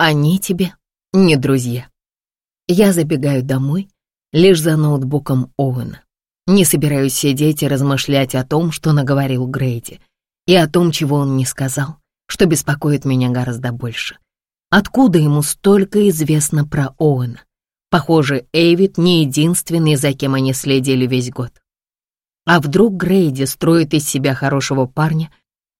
Они тебе не друзья. Я забегаю домой лишь за ноутбуком Оуэна. Не собираюсь сидеть и размышлять о том, что наговорил Грейди, и о том, чего он не сказал, что беспокоит меня гораздо больше. Откуда ему столько известно про Оуэна? Похоже, Эйвид не единственный, за кем они следили весь год. А вдруг Грейди строит из себя хорошего парня,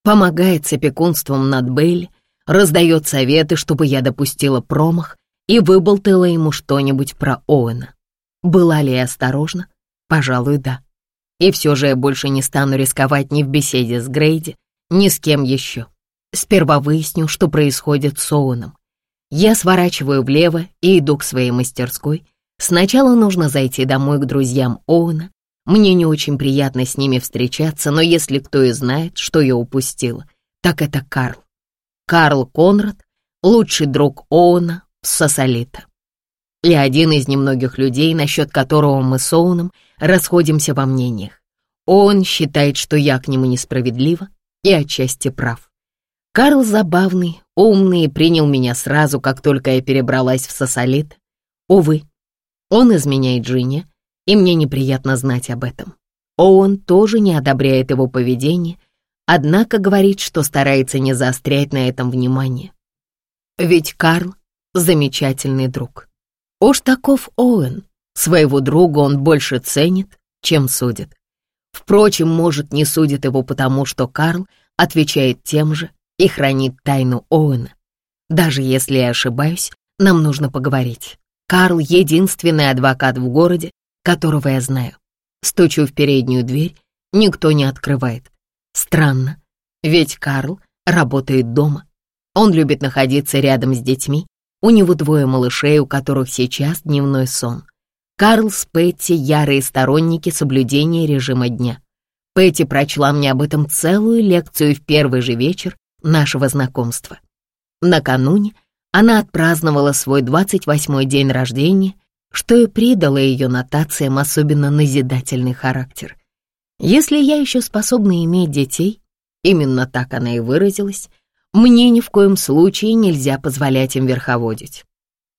помогает с опекунством над Бейли, раздает советы, чтобы я допустила промах и выболтала ему что-нибудь про Оуэна. Была ли я осторожна? Пожалуй, да. И все же я больше не стану рисковать ни в беседе с Грейди, ни с кем еще. Сперва выясню, что происходит с Оуэном. Я сворачиваю влево и иду к своей мастерской. Сначала нужно зайти домой к друзьям Оуэна. Мне не очень приятно с ними встречаться, но если кто и знает, что я упустила, так это Карл. Карл Конрад, лучший друг Оуэна в Сосолито. И один из немногих людей, насчет которого мы с Оуэном расходимся во мнениях. Он считает, что я к нему несправедлива и отчасти прав. Карл забавный, умный и принял меня сразу, как только я перебралась в Сосолит. Увы, он изменяет жене, и мне неприятно знать об этом. Оуэн тоже не одобряет его поведение, однако говорит, что старается не заострять на этом внимание. Ведь Карл — замечательный друг. Уж таков Оуэн, своего друга он больше ценит, чем судит. Впрочем, может, не судит его потому, что Карл отвечает тем же, и хранит тайну Оуэна. Даже если я ошибаюсь, нам нужно поговорить. Карл — единственный адвокат в городе, которого я знаю. Стучу в переднюю дверь, никто не открывает. Странно, ведь Карл работает дома. Он любит находиться рядом с детьми. У него двое малышей, у которых сейчас дневной сон. Карл с Петти — ярые сторонники соблюдения режима дня. Петти прочла мне об этом целую лекцию в первый же вечер нашего знакомства. Накануне она отпраздновала свой 28-й день рождения, что и придало ее нотациям особенно назидательный характер. Если я еще способна иметь детей, именно так она и выразилась, мне ни в коем случае нельзя позволять им верховодить.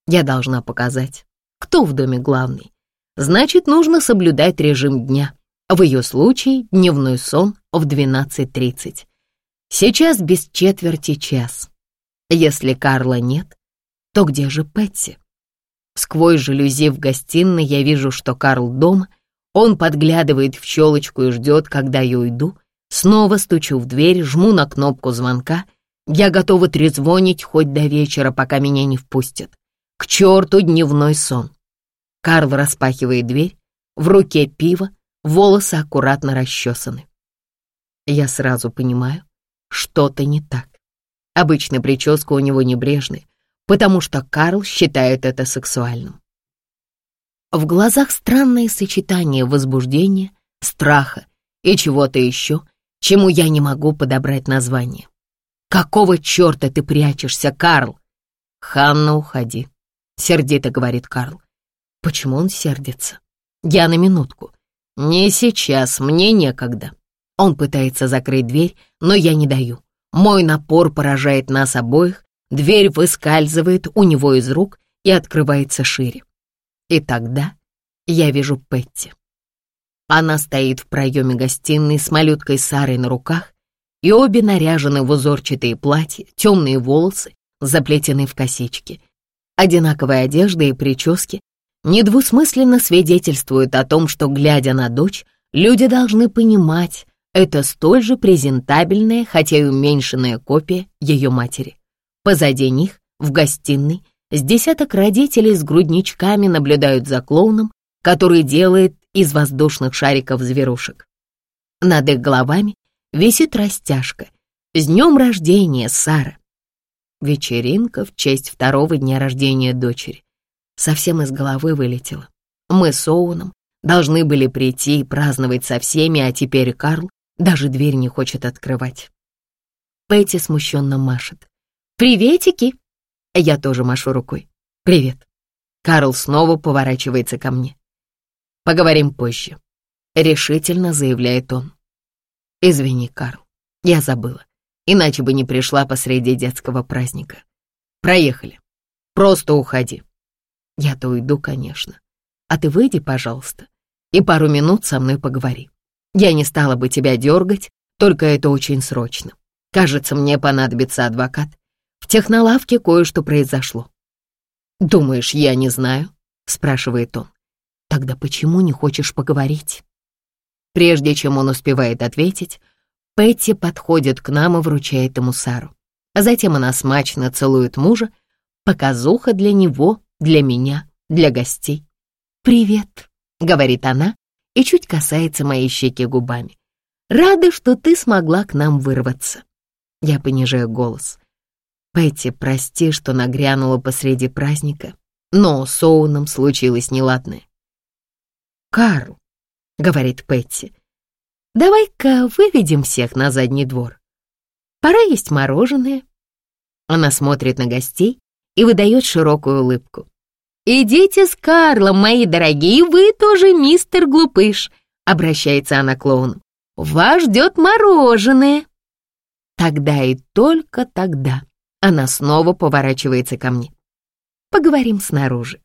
Я должна показать, кто в доме главный. Значит, нужно соблюдать режим дня. В ее случае дневной сон в 12.30. Сейчас без четверти час. Если Карла нет, то где же Пэтси? Сквозь жалюзи в гостиной я вижу, что Карл дома. Он подглядывает в щелочку и ждет, когда я уйду. Снова стучу в дверь, жму на кнопку звонка. Я готова трезвонить хоть до вечера, пока меня не впустят. К черту дневной сон. Карл распахивает дверь, в руке пиво, волосы аккуратно расчесаны. Я сразу понимаю, что-то не так. Обычно прическа у него небрежная, потому что Карл считает это сексуальным. В глазах странное сочетание возбуждения, страха и чего-то еще, чему я не могу подобрать название. «Какого черта ты прячешься, Карл?» «Ханна, уходи», — сердито говорит Карл. Почему он сердится? Я на минутку. Не сейчас, мне некогда. Он пытается закрыть дверь, но я не даю. Мой напор поражает нас обоих, дверь выскальзывает у него из рук и открывается шире. И тогда я вижу Петти. Она стоит в проеме гостиной с малюткой Сарой на руках, и обе наряжены в узорчатые платья, темные волосы, заплетены в косички. Одинаковая одежда и прически недвусмысленно свидетельствуют о том, что, глядя на дочь, люди должны понимать, это столь же презентабельная, хотя и уменьшенная копия ее матери. Позади них, в гостиной, с десяток родителей с грудничками наблюдают за клоуном, который делает из воздушных шариков зверушек. Над их головами висит растяжка. «С днем рождения, Сара!» Вечеринка в честь второго дня рождения дочери. Совсем из головы вылетела. Мы с Оуном должны были прийти и праздновать со всеми, а теперь Карл даже дверь не хочет открывать. Пэтти смущенно машет. «Приветики!» Я тоже машу рукой. «Привет!» Карл снова поворачивается ко мне. «Поговорим позже», — решительно заявляет он. «Извини, Карл, я забыла, иначе бы не пришла посреди детского праздника. Проехали, Просто уходи. Я-то уйду, конечно. А ты выйди, пожалуйста, и пару минут со мной поговори. Я не стала бы тебя дергать, только это очень срочно. Кажется, мне понадобится адвокат. Технолавке кое-что произошло. «Думаешь, я не знаю?» — спрашивает он. «Тогда почему не хочешь поговорить?» Прежде чем он успевает ответить, Петти подходит к нам и вручает ему Сару. А затем она смачно целует мужа. Показуха для него, для меня, для гостей. «Привет», — говорит она и чуть касается моей щеки губами. «Рада, что ты смогла к нам вырваться». Я понижаю голос. Петти, прости, что нагрянула посреди праздника, но с Оуном случилось неладное. «Карл», — говорит Петти, — «давай-ка выведем всех на задний двор. Пора есть мороженое». Она смотрит на гостей и выдает широкую улыбку. «Идите с Карлом, мои дорогие, вы тоже мистер Глупыш», — обращается она к клоуну. «Вас ждет мороженое». Тогда и только тогда она снова поворачивается ко мне. Поговорим снаружи.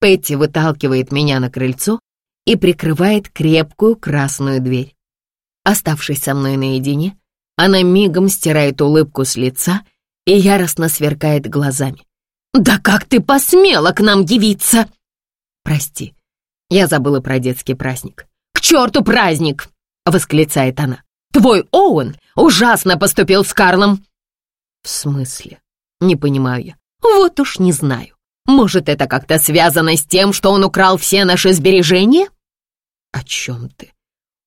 Петти выталкивает меня на крыльцо и прикрывает крепкую красную дверь. Оставшись со мной наедине, она мигом стирает улыбку с лица и яростно сверкает глазами. «Да как ты посмела к нам явиться?» «Прости, я забыла про детский праздник». «К черту праздник!» — восклицает она. «Твой Оуэн ужасно поступил с Карлом. «В смысле?» «Не понимаю я». «Вот уж не знаю. Может, это как-то связано с тем, что он украл все наши сбережения?» «О чем ты?»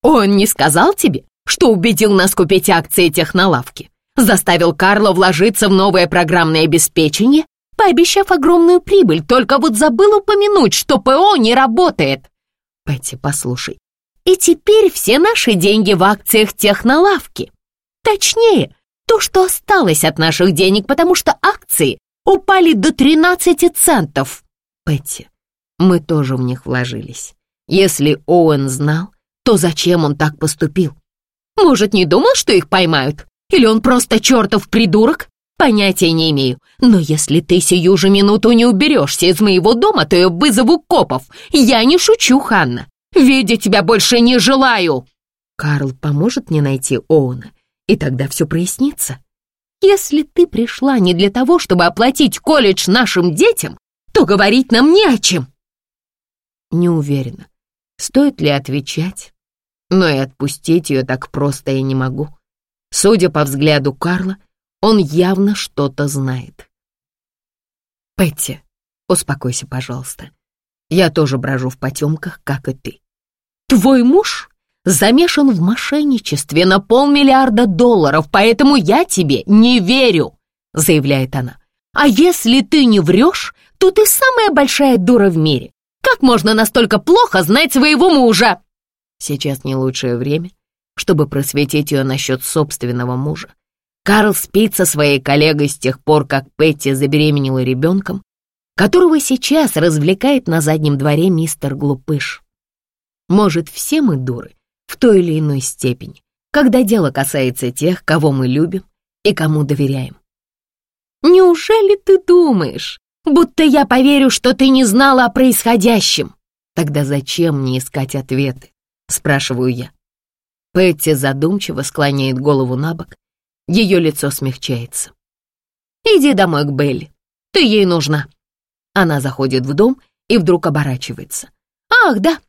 «Он не сказал тебе, что убедил нас купить акции технолавки? Заставил Карла вложиться в новое программное обеспечение, пообещав огромную прибыль, только вот забыл упомянуть, что ПО не работает?» «Петти, послушай, и теперь все наши деньги в акциях технолавки. Точнее, то, что осталось от наших денег, потому что акции упали до 13 центов. Петти, мы тоже в них вложились. Если Оуэн знал, то зачем он так поступил? Может, не думал, что их поймают? Или он просто чертов придурок? Понятия не имею. Но если ты сию же минуту не уберешься из моего дома, то я вызову копов. Я не шучу, Ханна. Видеть тебя больше не желаю. Карл поможет мне найти Оуэна и тогда все прояснится. Если ты пришла не для того, чтобы оплатить колледж нашим детям, то говорить нам не о чем. Не уверена, стоит ли отвечать, но и отпустить ее так просто я не могу. Судя по взгляду Карла, он явно что-то знает. Петти, успокойся, пожалуйста. Я тоже брожу в потемках, как и ты. Твой муж замешан в мошенничестве на полмиллиарда долларов, поэтому я тебе не верю», — заявляет она. «А если ты не врешь, то ты самая большая дура в мире. Как можно настолько плохо знать своего мужа?» Сейчас не лучшее время, чтобы просветить ее насчет собственного мужа. Карл спит со своей коллегой с тех пор, как Петти забеременела ребенком, которого сейчас развлекает на заднем дворе мистер Глупыш. Может, все мы дуры, в той или иной степени, когда дело касается тех, кого мы любим и кому доверяем. Неужели ты думаешь, будто я поверю, что ты не знала о происходящем? Тогда зачем мне искать ответы? Спрашиваю я. Петти задумчиво склоняет голову на бок, ее лицо смягчается. «Иди домой к Белли, ты ей нужна». Она заходит в дом и вдруг оборачивается. «Ах, да,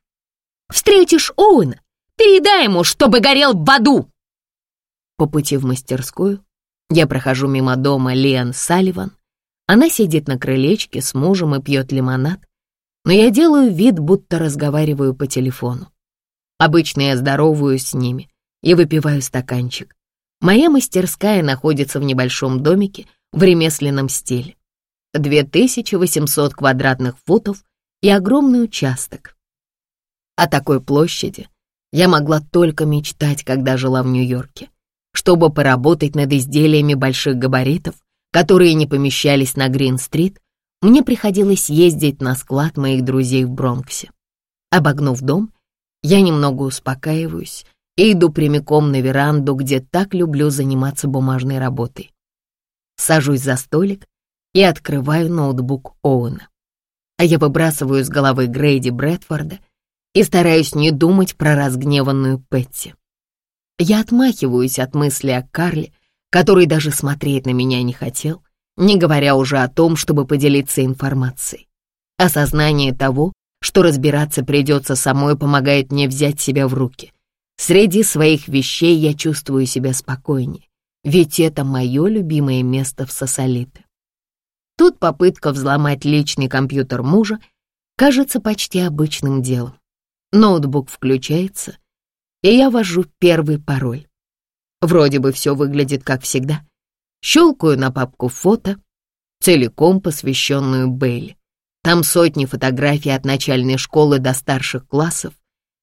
встретишь Оуэна, Передай ему, чтобы горел в аду!» По пути в мастерскую я прохожу мимо дома Лиан Салливан. Она сидит на крылечке с мужем и пьет лимонад, но я делаю вид, будто разговариваю по телефону. Обычно я здороваюсь с ними и выпиваю стаканчик. Моя мастерская находится в небольшом домике в ремесленном стиле. 2800 квадратных футов и огромный участок. О такой площади я могла только мечтать, когда жила в Нью-Йорке, чтобы поработать над изделиями больших габаритов, которые не помещались на Грин-стрит, мне приходилось ездить на склад моих друзей в Бронксе. Обогнув дом, я немного успокаиваюсь и иду прямиком на веранду, где так люблю заниматься бумажной работой. Сажусь за столик и открываю ноутбук Оуэна. А я выбрасываю с головы Грейди Брэдфорда и стараюсь не думать про разгневанную Петти. Я отмахиваюсь от мысли о Карле, который даже смотреть на меня не хотел, не говоря уже о том, чтобы поделиться информацией. Осознание того, что разбираться придется самой, помогает мне взять себя в руки. Среди своих вещей я чувствую себя спокойнее, ведь это мое любимое место в Сосолите. Тут попытка взломать личный компьютер мужа кажется почти обычным делом. Ноутбук включается, и я ввожу первый пароль. Вроде бы все выглядит как всегда. Щелкаю на папку фото, целиком посвященную Бейли. Там сотни фотографий от начальной школы до старших классов,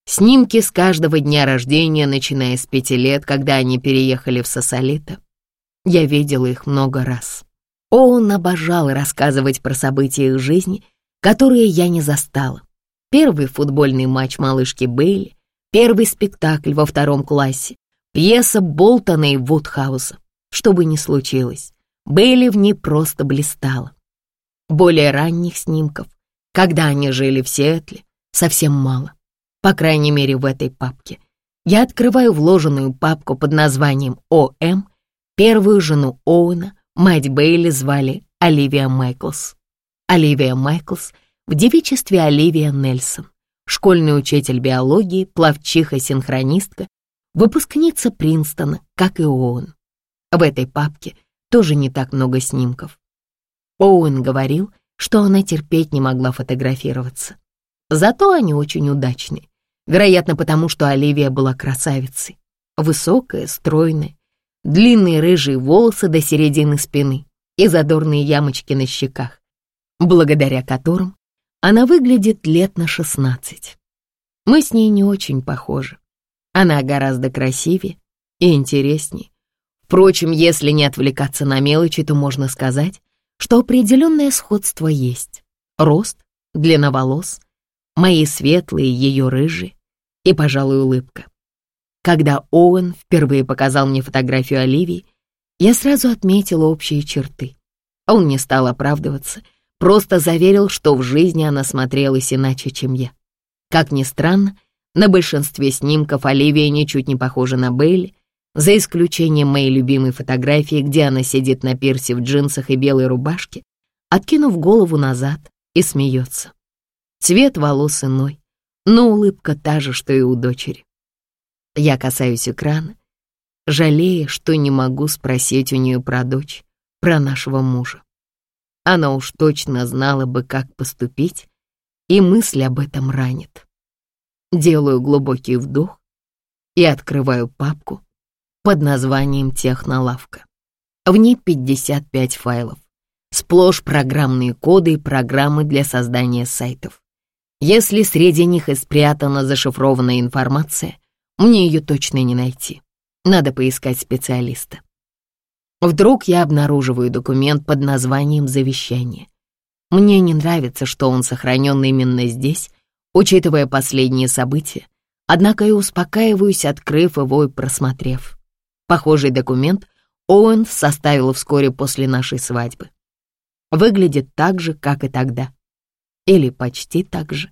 снимки с каждого дня рождения, начиная с пяти лет, когда они переехали в Сосолито. Я видела их много раз. Он обожал рассказывать про события их жизни, которые я не застала. Первый футбольный матч малышки Бейли, первый спектакль во втором классе, пьеса Болтона и Вудхауса. Что бы ни случилось, Бейли в ней просто блистала. Более ранних снимков, когда они жили в Сиэтле, совсем мало. По крайней мере, в этой папке. Я открываю вложенную папку под названием «ОМ», первую жену Оуэна, мать Бейли, звали Оливия Майклс. Оливия Майклс в девичестве Оливия Нельсон, школьный учитель биологии, плавчиха-синхронистка, выпускница Принстона, как и Оуэн. В этой папке тоже не так много снимков. Оуэн говорил, что она терпеть не могла фотографироваться. Зато они очень удачны. Вероятно, потому что Оливия была красавицей. Высокая, стройная, длинные рыжие волосы до середины спины и задорные ямочки на щеках, благодаря которым она выглядит лет на шестнадцать. Мы с ней не очень похожи. Она гораздо красивее и интереснее. Впрочем, если не отвлекаться на мелочи, то можно сказать, что определенное сходство есть. Рост, длина волос, мои светлые, ее рыжие и, пожалуй, улыбка. Когда Оуэн впервые показал мне фотографию Оливии, я сразу отметила общие черты. Он не стал оправдываться, просто заверил, что в жизни она смотрелась иначе, чем я. Как ни странно, на большинстве снимков Оливия ничуть не похожа на Бейли, за исключением моей любимой фотографии, где она сидит на пирсе в джинсах и белой рубашке, откинув голову назад и смеется. Цвет волос иной, но улыбка та же, что и у дочери. Я касаюсь экрана, жалея, что не могу спросить у нее про дочь, про нашего мужа. Она уж точно знала бы, как поступить, и мысль об этом ранит. Делаю глубокий вдох и открываю папку под названием «Технолавка». В ней 55 файлов, сплошь программные коды и программы для создания сайтов. Если среди них и спрятана зашифрованная информация, мне ее точно не найти. Надо поискать специалиста. Вдруг я обнаруживаю документ под названием «Завещание». Мне не нравится, что он сохранен именно здесь, учитывая последние события, однако я успокаиваюсь, открыв его и просмотрев. Похожий документ Оуэн составил вскоре после нашей свадьбы. Выглядит так же, как и тогда. Или почти так же.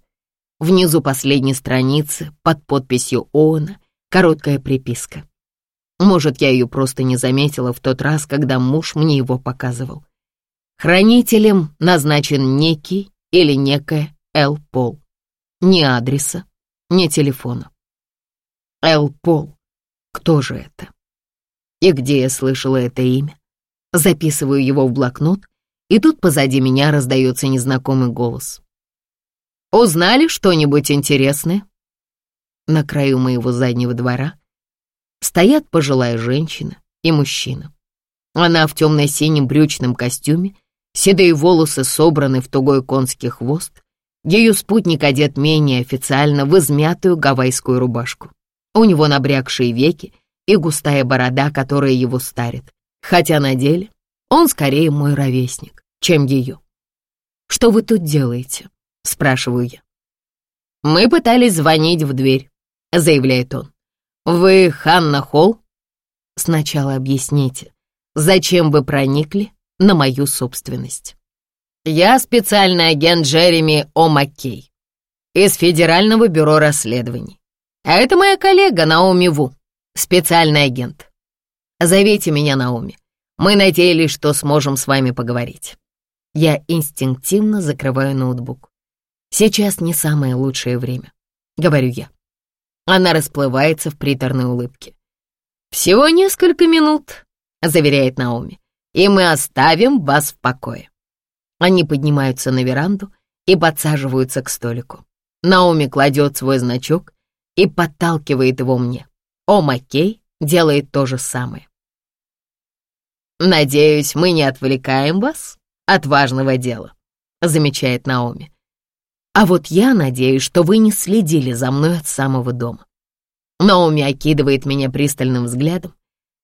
Внизу последней страницы, под подписью Оуэна, короткая приписка. Может, я ее просто не заметила в тот раз, когда муж мне его показывал. Хранителем назначен некий или некая Эл Пол. Ни адреса, ни телефона. Эл Пол. Кто же это? И где я слышала это имя? Записываю его в блокнот, и тут позади меня раздается незнакомый голос. «Узнали что-нибудь интересное?» На краю моего заднего двора стоят пожилая женщина и мужчина. Она в темно-синем брючном костюме, седые волосы собраны в тугой конский хвост, ее спутник одет менее официально в измятую гавайскую рубашку. У него набрякшие веки и густая борода, которая его старит. Хотя на деле он скорее мой ровесник, чем ее. «Что вы тут делаете?» — спрашиваю я. «Мы пытались звонить в дверь», — заявляет он. «Вы Ханна Холл?» «Сначала объясните, зачем вы проникли на мою собственность. Я специальный агент Джереми О. Маккей из Федерального бюро расследований. А это моя коллега Наоми Ву, специальный агент. Зовите меня Наоми. Мы надеялись, что сможем с вами поговорить. Я инстинктивно закрываю ноутбук. Сейчас не самое лучшее время, говорю я. Она расплывается в приторной улыбке. «Всего несколько минут», — заверяет Наоми, «и мы оставим вас в покое». Они поднимаются на веранду и подсаживаются к столику. Наоми кладет свой значок и подталкивает его мне. О Маккей делает то же самое. «Надеюсь, мы не отвлекаем вас от важного дела», — замечает Наоми. «А вот я надеюсь, что вы не следили за мной от самого дома». Наоми окидывает меня пристальным взглядом.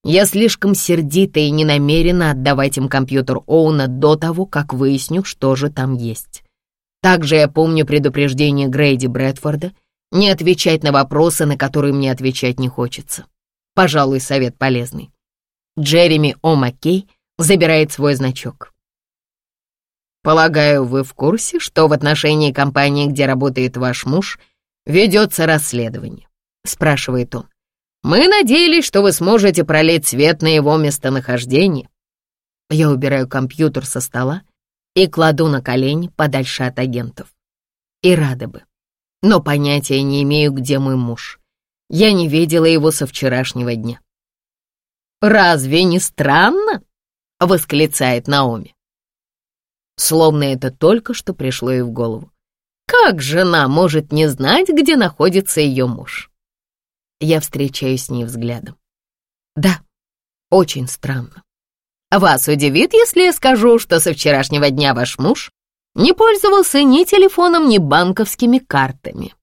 Я слишком сердита и не намерена отдавать им компьютер Оуна до того, как выясню, что же там есть. Также я помню предупреждение Грейди Брэдфорда не отвечать на вопросы, на которые мне отвечать не хочется. Пожалуй, совет полезный. Джереми О. Маккей забирает свой значок. Полагаю, вы в курсе, что в отношении компании, где работает ваш муж, ведется расследование? Спрашивает он. Мы надеялись, что вы сможете пролить свет на его местонахождение. Я убираю компьютер со стола и кладу на колени подальше от агентов. И рада бы. Но понятия не имею, где мой муж. Я не видела его со вчерашнего дня. «Разве не странно?» — восклицает Наоми. Словно это только что пришло ей в голову. Как жена может не знать, где находится ее муж? Я встречаюсь с ней взглядом. Да, очень странно. Вас удивит, если я скажу, что со вчерашнего дня ваш муж не пользовался ни телефоном, ни банковскими картами.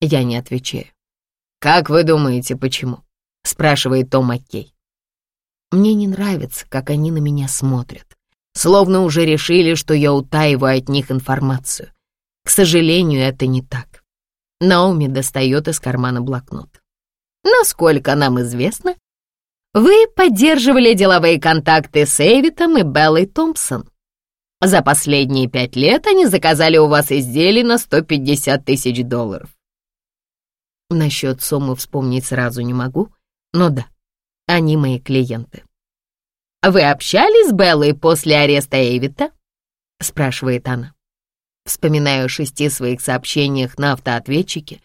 Я не отвечаю. «Как вы думаете, почему?» — спрашивает Том Маккей. Мне не нравится, как они на меня смотрят, словно уже решили, что я утаиваю от них информацию. К сожалению, это не так. Наоми достает из кармана блокнот. Насколько нам известно, вы поддерживали деловые контакты с Эвитом и Беллой Томпсон. За последние пять лет они заказали у вас изделий на 150 тысяч долларов. Насчет суммы вспомнить сразу не могу, но да, они мои клиенты. «Вы общались с Беллой после ареста Эйвита?» — спрашивает она. Вспоминаю о шести своих сообщениях на автоответчике,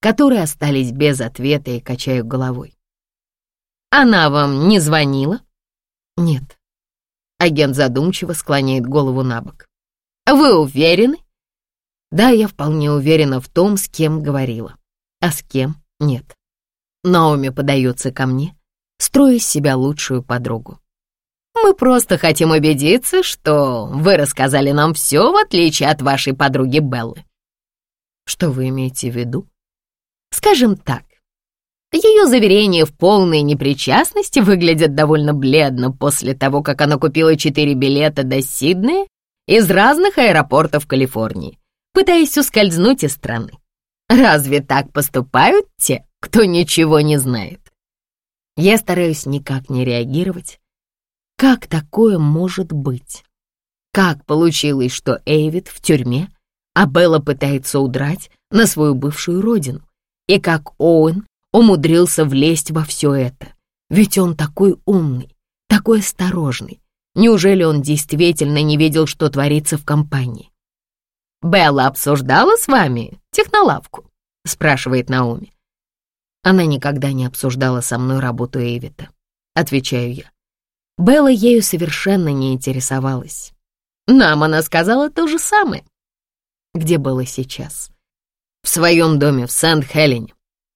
которые остались без ответа и качаю головой. «Она вам не звонила?» «Нет». Агент задумчиво склоняет голову на бок. «Вы уверены?» «Да, я вполне уверена в том, с кем говорила. А с кем — нет». Наоми подается ко мне, строя из себя лучшую подругу. «Мы просто хотим убедиться, что вы рассказали нам все, в отличие от вашей подруги Беллы». «Что вы имеете в виду?» «Скажем так, ее заверения в полной непричастности выглядят довольно бледно после того, как она купила четыре билета до Сиднея из разных аэропортов Калифорнии, пытаясь ускользнуть из страны. Разве так поступают те, кто ничего не знает? Я стараюсь никак не реагировать. Как такое может быть? Как получилось, что Эйвид в тюрьме, а Белла пытается удрать на свою бывшую родину? И как Оуэн умудрился влезть во все это. Ведь он такой умный, такой осторожный. Неужели он действительно не видел, что творится в компании? «Белла обсуждала с вами технолавку?» — спрашивает Наоми. Она никогда не обсуждала со мной работу Эйвита, отвечаю я. Белла ею совершенно не интересовалась. Нам она сказала то же самое. Где было сейчас? В своем доме в Сент-Хелене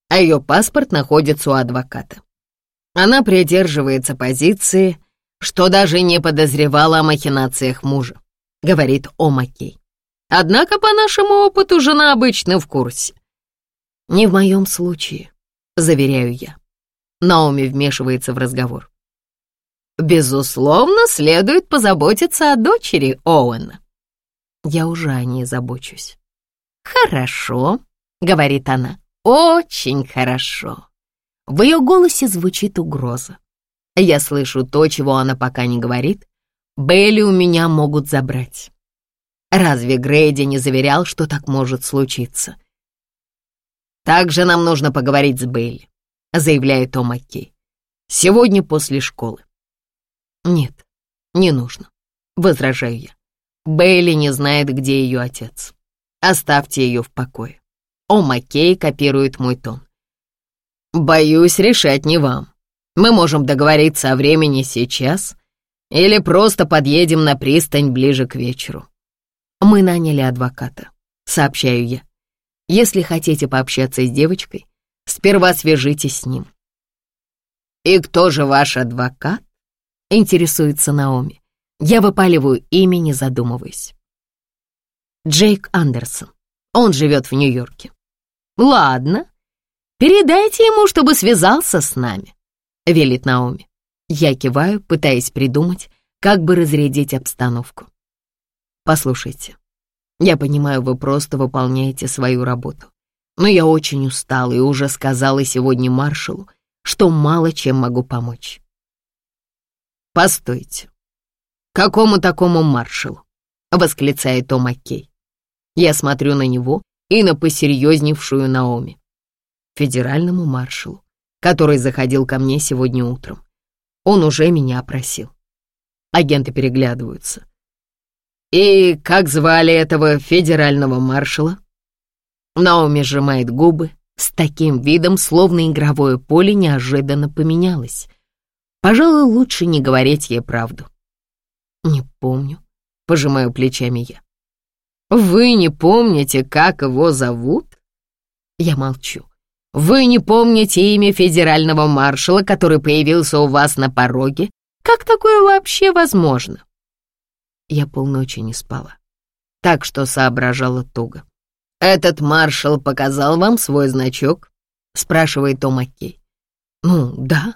а ее паспорт находится у адвоката. Она придерживается позиции, что даже не подозревала о махинациях мужа, говорит О. Маккей. Однако, по нашему опыту, жена обычно в курсе. Не в моем случае, заверяю я. Наоми вмешивается в разговор. Безусловно, следует позаботиться о дочери Оуэна. Я уже о ней забочусь. Хорошо, говорит она. Очень хорошо. В ее голосе звучит угроза. Я слышу то, чего она пока не говорит. Бейли у меня могут забрать. Разве Грейди не заверял, что так может случиться? «Также нам нужно поговорить с Бейли», — заявляет Том Маккей. «Сегодня после школы». «Нет, не нужно», — возражаю я. Бейли не знает, где ее отец. Оставьте ее в покое. О Маккей копирует мой тон. «Боюсь, решать не вам. Мы можем договориться о времени сейчас или просто подъедем на пристань ближе к вечеру». «Мы наняли адвоката», — сообщаю я. «Если хотите пообщаться с девочкой, сперва свяжитесь с ним». «И кто же ваш адвокат?» — интересуется Наоми. Я выпаливаю имя, не задумываясь. Джейк Андерсон. Он живет в Нью-Йорке. Ладно, передайте ему, чтобы связался с нами, велит Наоми. Я киваю, пытаясь придумать, как бы разрядить обстановку. Послушайте, я понимаю, вы просто выполняете свою работу, но я очень устала и уже сказала сегодня маршалу, что мало чем могу помочь. Постойте, какому такому маршалу? Восклицает Том Маккей. Я смотрю на него и на посерьезневшую Наоми, федеральному маршалу, который заходил ко мне сегодня утром. Он уже меня опросил. Агенты переглядываются. «И как звали этого федерального маршала?» Наоми сжимает губы с таким видом, словно игровое поле неожиданно поменялось. Пожалуй, лучше не говорить ей правду. «Не помню», — пожимаю плечами я. Вы не помните, как его зовут? Я молчу. Вы не помните имя федерального маршала, который появился у вас на пороге? Как такое вообще возможно? Я полночи не спала, так что соображала туго. «Этот маршал показал вам свой значок?» — спрашивает Том. «Ну, да».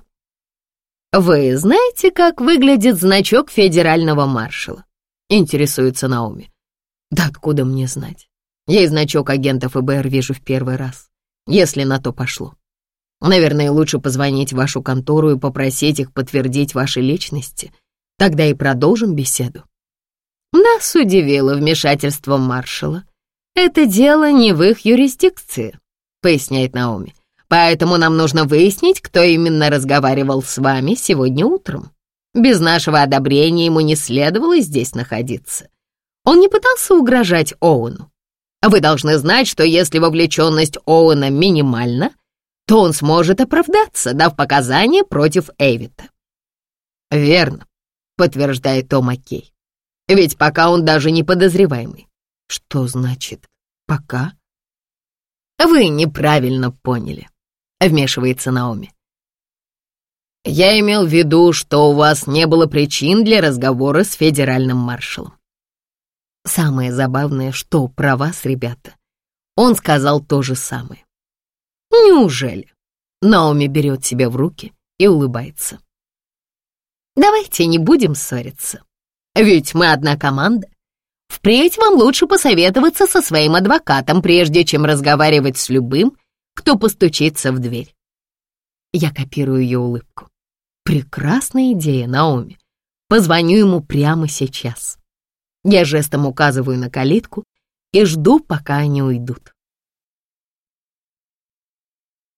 «Вы знаете, как выглядит значок федерального маршала?» — интересуется Наоми. Да откуда мне знать? Я и значок агента ФБР вижу в первый раз, если на то пошло. Наверное, лучше позвонить в вашу контору и попросить их подтвердить ваши личности. Тогда и продолжим беседу. Нас удивило вмешательство маршала. Это дело не в их юрисдикции, поясняет Наоми. Поэтому нам нужно выяснить, кто именно разговаривал с вами сегодня утром. Без нашего одобрения ему не следовало здесь находиться. Он не пытался угрожать Оуэну. Вы должны знать, что если вовлеченность Оуэна минимальна, то он сможет оправдаться, дав показания против Эвита. «Верно», — подтверждает Том Маккей. «Ведь пока он даже не подозреваемый». «Что значит «пока»?» «Вы неправильно поняли», — вмешивается Наоми. «Я имел в виду, что у вас не было причин для разговора с федеральным маршалом. Самое забавное, что про вас, ребята, он сказал то же самое. Неужели? Наоми берет себя в руки и улыбается. Давайте не будем ссориться, ведь мы одна команда. Впредь вам лучше посоветоваться со своим адвокатом, прежде чем разговаривать с любым, кто постучится в дверь. Я копирую ее улыбку. Прекрасная идея, Наоми. Позвоню ему прямо сейчас. Я жестом указываю на калитку и жду, пока они уйдут.